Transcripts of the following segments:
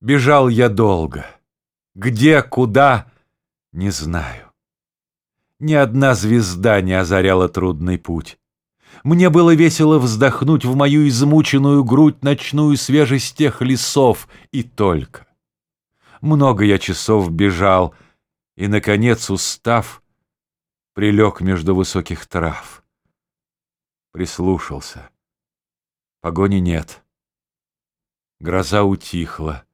Бежал я долго. Где, куда, не знаю. Ни одна звезда не озаряла трудный путь. Мне было весело вздохнуть в мою измученную грудь ночную свежесть тех лесов, и только. Много я часов бежал, и, наконец, устав, прилег между высоких трав. Прислушался. Погони нет. Гроза утихла.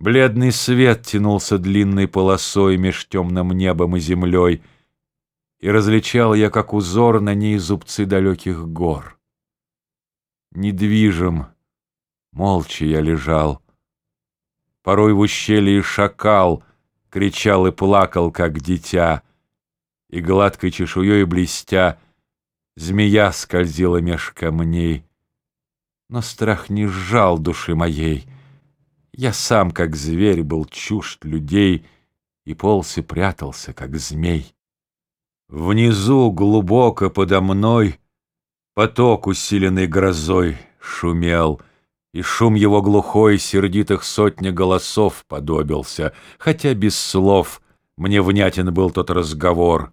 Бледный свет тянулся длинной полосой меж темным небом и землей, и различал я, как узор на ней зубцы далеких гор. Недвижим, молча я лежал. Порой в ущелье шакал кричал и плакал, как дитя, и гладкой чешуей блестя змея скользила меж камней. Но страх не сжал души моей — я сам, как зверь, был чужд людей И полз и прятался, как змей. Внизу, глубоко подо мной, Поток, усиленный грозой, шумел, И шум его глухой сердитых сотни голосов подобился, Хотя без слов мне внятен был тот разговор,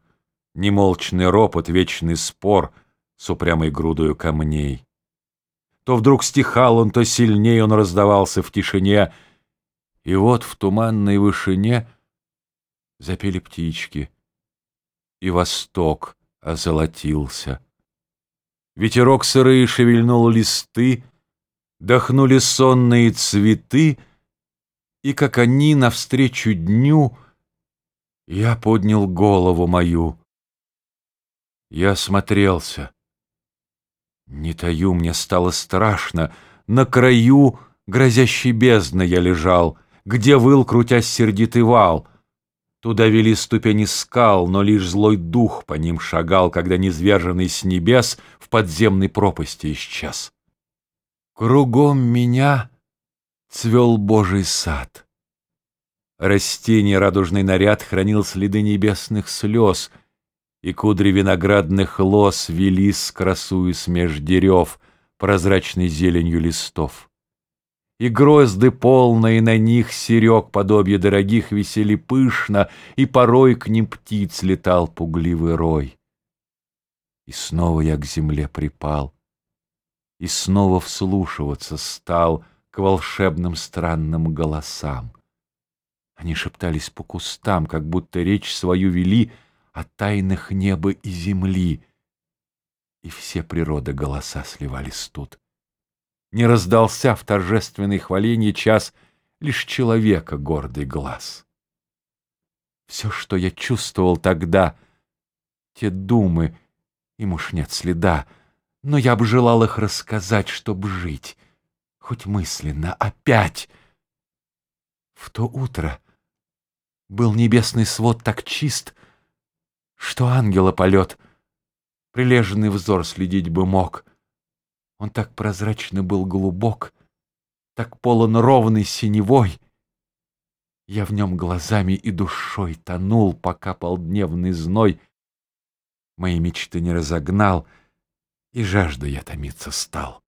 Немолчный ропот, вечный спор С упрямой грудою камней. То вдруг стихал он, то сильнее он раздавался в тишине. И вот в туманной вышине запели птички, и восток озолотился. Ветерок сырые шевельнул листы, Дохнули сонные цветы, И, как они навстречу дню, Я поднял голову мою. Я смотрелся. Не таю, мне стало страшно. На краю грозящей бездны я лежал, Где выл, крутясь сердитый вал. Туда вели ступени скал, но лишь злой дух по ним шагал, Когда низверженный с небес в подземной пропасти исчез. Кругом меня цвел Божий сад. Растение радужный наряд хранил следы небесных слез — и кудри виноградных лос велись, красуясь меж дерев, прозрачной зеленью листов. И грозды полные на них серег подобие дорогих висели пышно, и порой к ним птиц летал пугливый рой. И снова я к земле припал, и снова вслушиваться стал к волшебным странным голосам. Они шептались по кустам, как будто речь свою вели — о тайнах неба и земли. И все природы голоса сливались тут. Не раздался в торжественной хвалении час лишь человека гордый глаз. Все, что я чувствовал тогда, те думы, им уж нет следа, но я бы желал их рассказать, чтоб жить, хоть мысленно, опять. В то утро был небесный свод так чист, что ангела полет, прилежный взор следить бы мог. Он так прозрачно был глубок, так полон ровной синевой. Я в нем глазами и душой тонул, пока полдневный зной мои мечты не разогнал, и жажда я томиться стал.